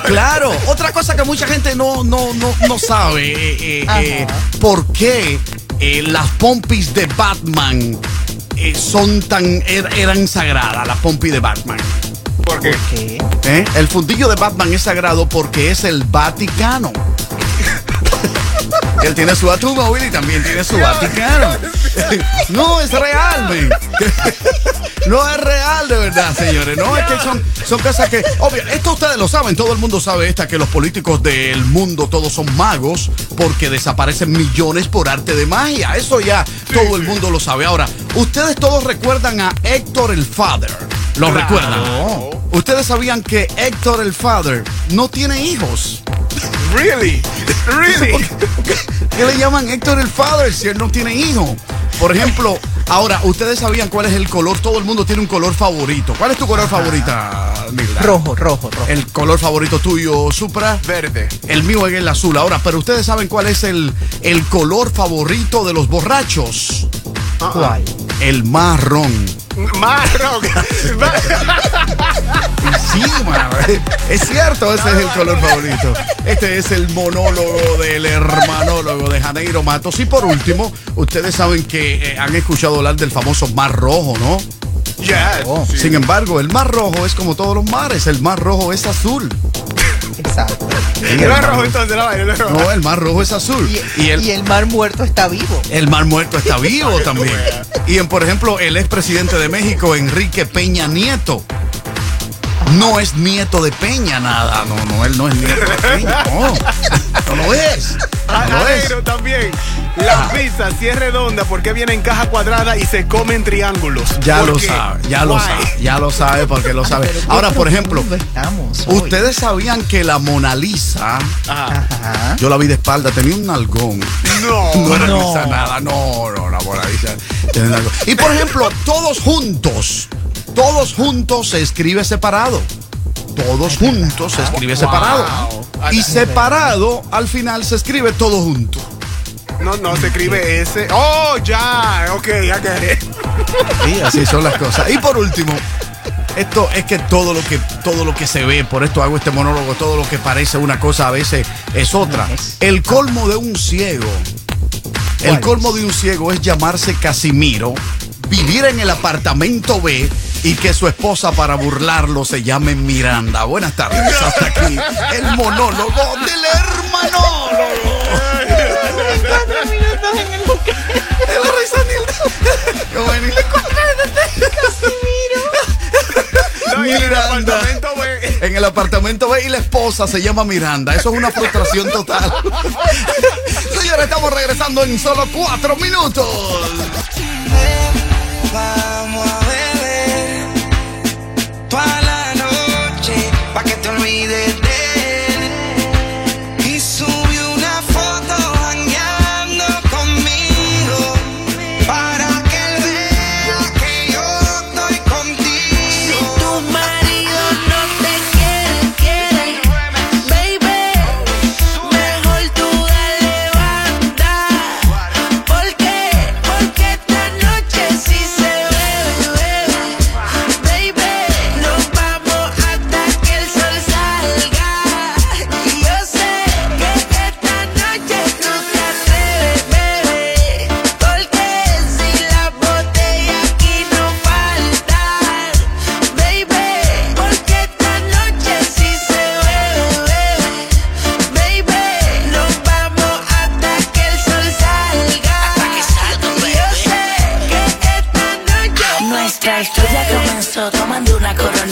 Speaker 5: Claro. Otra cosa que mucha gente no, no, no, no sabe. eh, eh, eh, ¿Por qué eh, las pompis de Batman eh, son tan er- eran sagradas? Las pompis de Batman.
Speaker 9: ¿Por qué?
Speaker 6: ¿Qué?
Speaker 5: ¿Eh? El fundillo de Batman es sagrado porque es el Vaticano. Él tiene su automóvil y también tiene su Vaticano. [laughs] No, es real, men. [laughs] No es real, de verdad, señores. No, es que son, son cosas que. Obvio, esto ustedes lo saben, todo el mundo sabe esta, que los políticos del mundo todos son magos porque desaparecen millones por arte de magia. Eso ya todo el mundo lo sabe. Ahora, ustedes todos recuerdan a Héctor el Father. ¿Lo
Speaker 9: Claro.
Speaker 5: recuerdan? Ustedes sabían que Héctor el Father no tiene hijos.
Speaker 9: Really? Really?
Speaker 5: ¿Qué le llaman Héctor el Father si él no tiene hijos? Por ejemplo, ahora, ¿ustedes sabían cuál es el color? Todo el mundo tiene un color favorito. ¿Cuál es tu color favorita, Mila?
Speaker 6: Rojo, rojo, rojo.
Speaker 5: El color favorito tuyo, Supra.
Speaker 9: Verde.
Speaker 5: El mío es el azul. Ahora, pero ustedes saben cuál es el, el color favorito de los borrachos.
Speaker 6: ¿Cuál?
Speaker 5: El marrón.
Speaker 9: Marrón. [laughs]
Speaker 5: Sí, es cierto, ese es el color favorito. Este es el monólogo del hermanólogo de Janeiro Matos. Y por último, ustedes saben que eh, han escuchado hablar del famoso Mar Rojo, ¿no?
Speaker 9: Sí.
Speaker 5: Sin embargo, el Mar Rojo es como todos los mares, el Mar Rojo es azul.
Speaker 6: Exacto.
Speaker 9: No es rojo entonces, la vaina, no es rojo.
Speaker 5: No, el Mar Rojo es azul.
Speaker 6: Y,
Speaker 5: Y el,
Speaker 6: y el mar muerto está vivo.
Speaker 5: el Mar Muerto está vivo también. Y en, por ejemplo, el expresidente de México, Enrique Peña Nieto. No es nieto de Peña, nada. No, no, él no es nieto de Peña. No, [laughs] no lo es.
Speaker 9: Ah,
Speaker 5: No lo es.
Speaker 9: También. La pizza, si es redonda, ¿por qué viene en caja cuadrada y se come en triángulos?
Speaker 5: Ya
Speaker 9: ¿Por
Speaker 5: lo
Speaker 9: qué?
Speaker 5: sabe, ya lo
Speaker 9: Why?
Speaker 5: sabe, ya lo sabe porque lo sabe.
Speaker 6: Pero qué
Speaker 5: Ahora, por ejemplo, ustedes sabían que la Mona Lisa,
Speaker 9: Ajá.
Speaker 6: Ajá.
Speaker 5: yo la vi de espalda, tenía un nalgón.
Speaker 9: No. [laughs]
Speaker 5: No era
Speaker 6: No.
Speaker 5: Lisa nada, no, no, la Mona Lisa tenía un nalgón. Y por ejemplo, todos juntos, Todos juntos se escribe separado. Todos juntos se escribe separado. Y separado al final se escribe todo junto.
Speaker 9: No, no, se escribe ese. Oh, ya. Ok, ya que.
Speaker 5: Sí, así son las cosas. Y por último, esto es que todo lo que todo lo que se ve, por esto hago este monólogo, todo lo que parece una cosa a veces es otra. El colmo de un ciego. El colmo de un ciego es llamarse Casimiro, vivir en el apartamento B y que su esposa para burlarlo se llame Miranda. Buenas tardes, hasta aquí el monólogo del hermanólogo. El risa Como en el-
Speaker 9: en el
Speaker 5: Miranda.
Speaker 9: apartamento, güey.
Speaker 5: En el apartamento B y la esposa se llama Miranda. Eso es una frustración total. Señores, estamos regresando en solo cuatro minutos.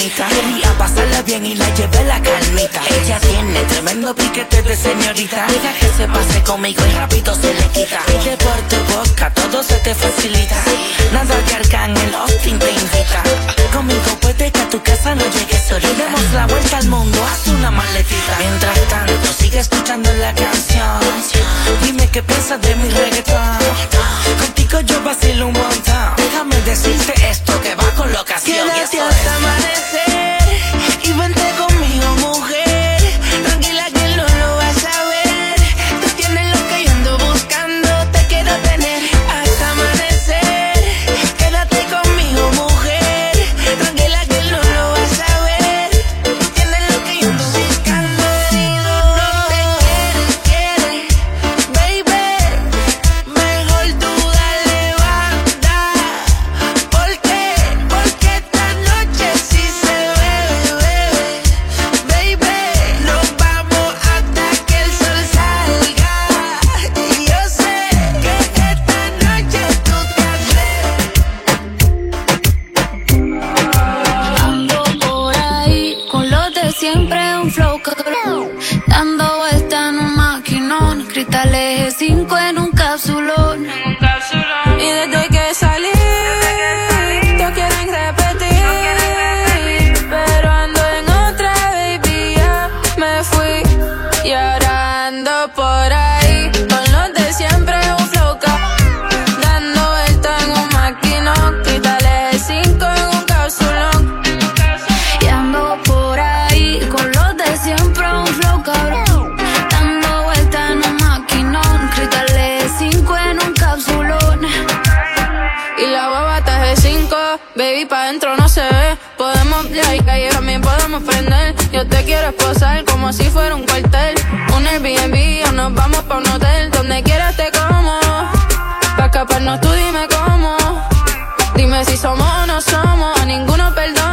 Speaker 26: Quería pasarla bien y la llevé la calmita. Tremendo piquete de señorita. Deja que se pase conmigo y rápido se le quita. Pide por tu boca, todo se te facilita. Nada que Arcángel Austin te invita. Conmigo puede que a tu casa no llegues solita. Y demos la vuelta al mundo, haz una maletita. Mientras tanto, sigue escuchando la canción. Dime qué piensas de mi reggaetón. Contigo yo vacilo un montón. Déjame decirte esto que va con la ocasión. Y
Speaker 27: hasta
Speaker 26: es-
Speaker 27: amanecer Como si fuera un cuartel. Un Airbnb o nos vamos pa' un hotel. Donde quieras te como. Pa' escaparnos tú dime cómo. Dime si somos o no somos. A ninguno perdono.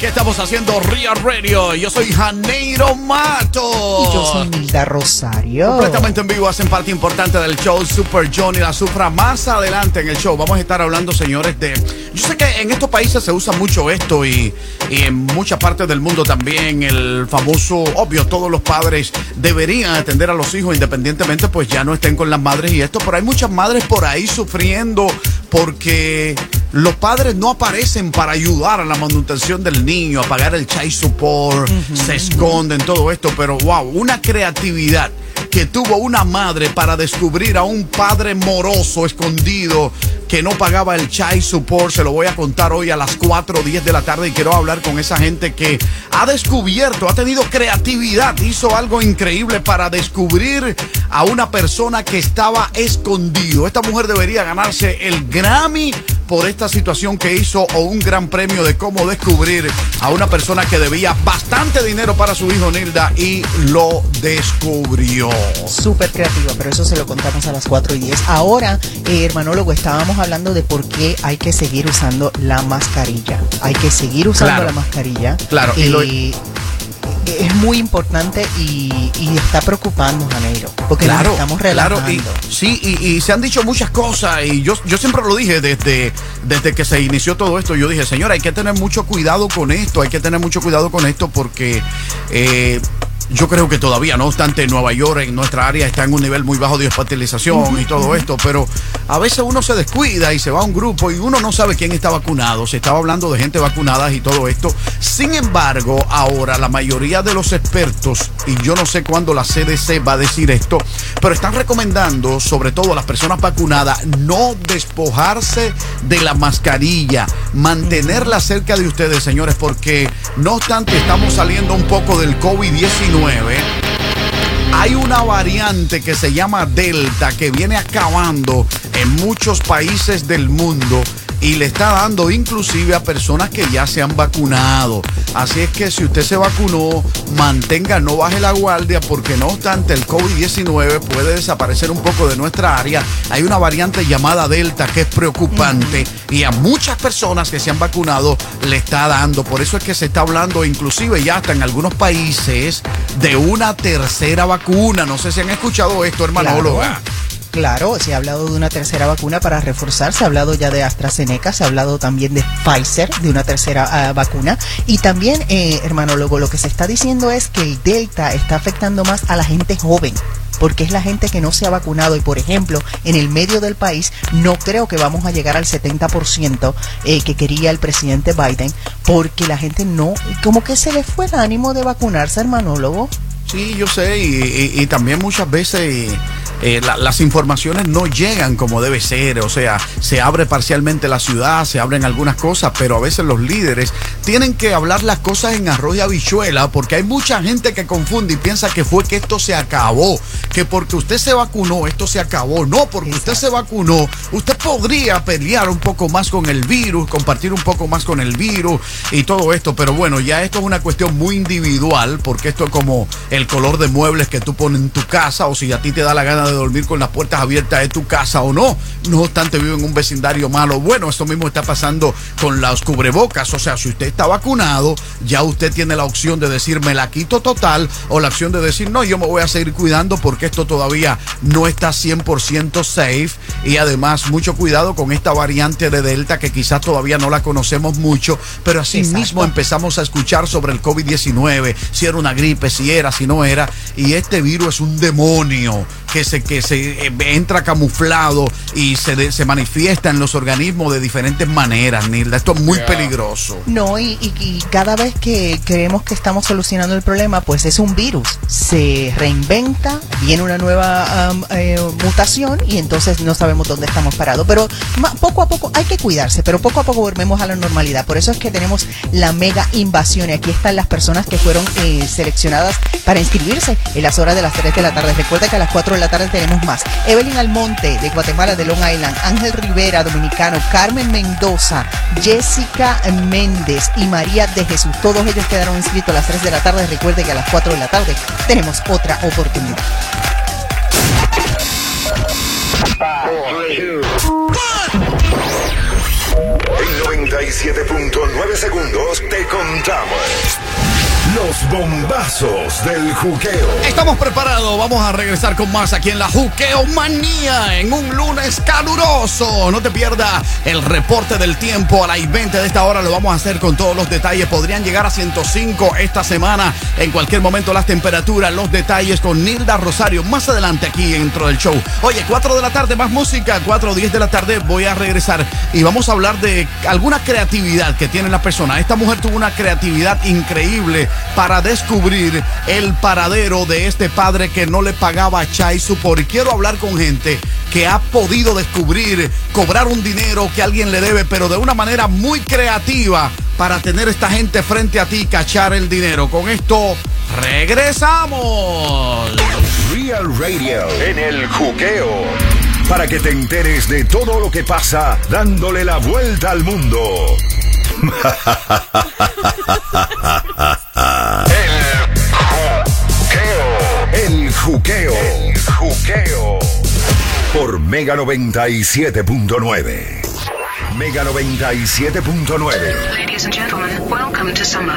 Speaker 5: Aquí estamos haciendo Real Radio. Yo soy Janeiro Mato.
Speaker 6: Y yo soy Milda Rosario.
Speaker 5: Completamente en vivo, hacen parte importante del show Super Johnny La Sufra. Más adelante en el show vamos a estar hablando, señores, de... Yo sé que en estos países se usa mucho esto y, y en muchas partes del mundo también el famoso, obvio, todos los padres deberían atender a los hijos independientemente, pues ya no estén con las madres y esto, pero hay muchas madres por ahí sufriendo porque los padres no aparecen para ayudar a la manutención del niño, a pagar el child support, se esconden, todo esto, pero wow, una creatividad que tuvo una madre para descubrir a un padre moroso escondido que no pagaba el child support. Se lo voy a contar hoy a las 4 o 10 de la tarde y quiero hablar con esa gente que ha descubierto, ha tenido creatividad, hizo algo increíble para descubrir a una persona que estaba escondido. Esta mujer debería ganarse el Grammy por esta situación que hizo o un gran premio de cómo descubrir a una persona que debía bastante dinero para su hijo Nilda y lo descubrió.
Speaker 6: Súper creativa, pero eso se lo contamos a las 4 y 10. Ahora, eh, hermanólogo, estábamos hablando de por qué hay que seguir usando la mascarilla. Hay que seguir usando
Speaker 5: Claro.
Speaker 6: la mascarilla.
Speaker 5: Claro, y
Speaker 6: y
Speaker 5: lo-
Speaker 6: es muy importante y, y está preocupando, Janeiro, porque nos estamos relajando.
Speaker 5: Claro, y, sí, y, y se han dicho muchas cosas y yo, yo siempre lo dije desde, desde que se inició todo esto. Yo dije, señor, hay que tener mucho cuidado con esto, hay que tener mucho cuidado con esto porque eh, yo creo que todavía, no obstante, Nueva York en nuestra área está en un nivel muy bajo de hospitalización y todo esto, pero a veces uno se descuida y se va a un grupo y uno no sabe quién está vacunado. Se estaba hablando de gente vacunada y todo esto. Sin embargo, ahora la mayoría de los expertos, y yo no sé cuándo la CDC va a decir esto, pero están recomendando, sobre todo a las personas vacunadas, no despojarse de la mascarilla, mantenerla cerca de ustedes, señores, porque no obstante estamos saliendo un poco del COVID-19. 9 hay una variante que se llama Delta que viene acabando en muchos países del mundo y le está dando inclusive a personas que ya se han vacunado. Así es que si usted se vacunó, mantenga, no baje la guardia porque no obstante el COVID-19 puede desaparecer un poco de nuestra área. Hay una variante llamada Delta que es preocupante y a muchas personas que se han vacunado le está dando. Por eso es que se está hablando inclusive ya hasta en algunos países de una tercera vacuna. No sé si han escuchado esto, hermanóloga.
Speaker 6: Claro, se ha hablado de una tercera vacuna para reforzar, se ha hablado ya de AstraZeneca, se ha hablado también de Pfizer, de una tercera ah, vacuna. Y también, eh, hermanólogo, lo que se está diciendo es que el Delta está afectando más a la gente joven. Porque es la gente que no se ha vacunado y, por ejemplo, en el medio del país no creo que vamos a llegar al 70% eh, que quería el presidente Biden, porque la gente no, como que se le fue el ánimo de vacunarse, hermanólogo.
Speaker 5: Sí, yo sé, y, y- y también muchas veces eh, la- las informaciones no llegan como debe ser, o sea, se abre parcialmente la ciudad, se abren algunas cosas, pero a veces los líderes tienen que hablar las cosas en arroz y habichuela, porque hay mucha gente que confunde y piensa que fue que esto se acabó, que porque usted se vacunó, esto se acabó. No, porque usted se vacunó, usted podría pelear un poco más con el virus, compartir un poco más con el virus y todo esto, pero bueno, ya esto es una cuestión muy individual, porque esto es como el color de muebles que tú pones en tu casa, o si a ti te da la gana de dormir con las puertas abiertas de tu casa o no. No obstante, vive en un vecindario malo. Bueno, esto mismo está pasando con los cubrebocas, o sea, si usted está vacunado, ya usted tiene la opción de decir me la quito total, o la opción de decir no, yo me voy a seguir cuidando porque esto todavía no está 100% safe, y además mucho cuidado con esta variante de Delta que quizás todavía no la conocemos mucho, pero así mismo empezamos a escuchar sobre el COVID-19, si era una gripe, si era, si no era, y este virus es un demonio que se, que se eh, entra camuflado y se, de- se manifiesta en los organismos de diferentes maneras, Nilda. Esto es muy
Speaker 6: Yeah.
Speaker 5: peligroso.
Speaker 6: No, y, y- y cada vez que creemos que estamos solucionando el problema, pues es un virus. Se reinventa, viene una nueva am, eh, mutación y entonces no sabemos dónde estamos parados. Pero ma- poco a poco hay que cuidarse, pero poco a poco volvemos a la normalidad. Por eso es que tenemos la mega invasión y aquí están las personas que fueron eh, seleccionadas para inscribirse en las horas de las 3 de la tarde. Recuerda que a las 4 de la tarde tenemos más. Evelyn Almonte de Guatemala, de Long Island, Ángel Rivera, dominicano, Carmen Mendoza, Jessica Méndez y María de Jesús. Todos ellos quedaron inscritos a las 3 de la tarde. Recuerde que a las 4 de la tarde tenemos otra oportunidad.
Speaker 4: En 97.9 segundos te contamos. Los bombazos del juqueo.
Speaker 5: Estamos preparados, vamos a regresar con más aquí en la Juqueo Manía en un lunes caluroso. No te pierdas el reporte del tiempo a las 20 de esta hora. Lo vamos a hacer con todos los detalles. Podrían llegar a 105 esta semana. En cualquier momento las temperaturas, los detalles con Nilda Rosario. Más adelante aquí dentro del show. Oye, 4 de la tarde, más música. 4 o 10 de la tarde voy a regresar y vamos a hablar de alguna creatividad que tiene la persona. Esta mujer tuvo una creatividad increíble para descubrir el paradero de este padre que no le pagaba a Chai Support. Y quiero hablar con gente que ha podido descubrir, cobrar un dinero que alguien le debe, pero de una manera muy creativa para tener esta gente frente a ti cachar el dinero. Con esto regresamos.
Speaker 4: Real Radio en el juqueo. Para que te enteres de todo lo que pasa dándole la vuelta al mundo. El juqueo. El juqueo. Por Mega 97.9. Mega 97.9.
Speaker 28: Ladies and gentlemen, welcome to summer.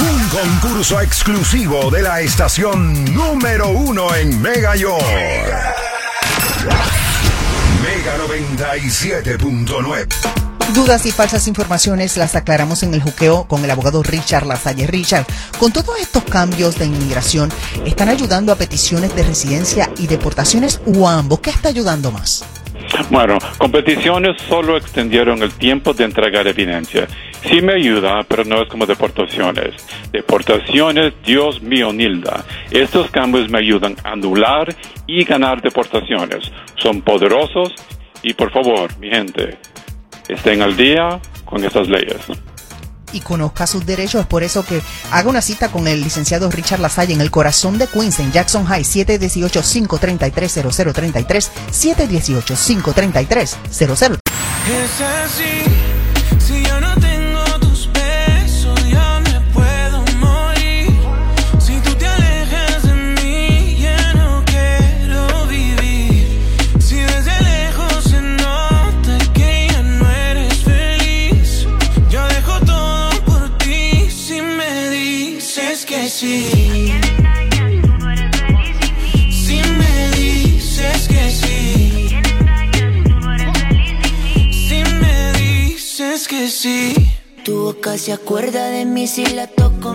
Speaker 4: Un concurso exclusivo de la estación número uno en Mega York. Mega 97.9.
Speaker 6: Dudas y falsas informaciones las aclaramos en el juqueo con el abogado Richard Lasalle. Richard, con todos estos cambios de inmigración, ¿están ayudando a peticiones de residencia y deportaciones o ambos? ¿Qué está ayudando más?
Speaker 29: Bueno, competiciones solo extendieron el tiempo de entregar evidencia. Sí me ayuda, pero no es como deportaciones. Deportaciones, Dios mío, Nilda. Estos cambios me ayudan a anular y ganar deportaciones. Son poderosos y por favor, mi gente, estén al día con estas leyes
Speaker 6: y conozca sus derechos. Es por eso que haga una cita con el licenciado Richard Lasalle en el corazón de Queens, en Jackson High, 718-533-0033, 718-533-0033.
Speaker 19: Se
Speaker 20: acuerda de mí si la toco,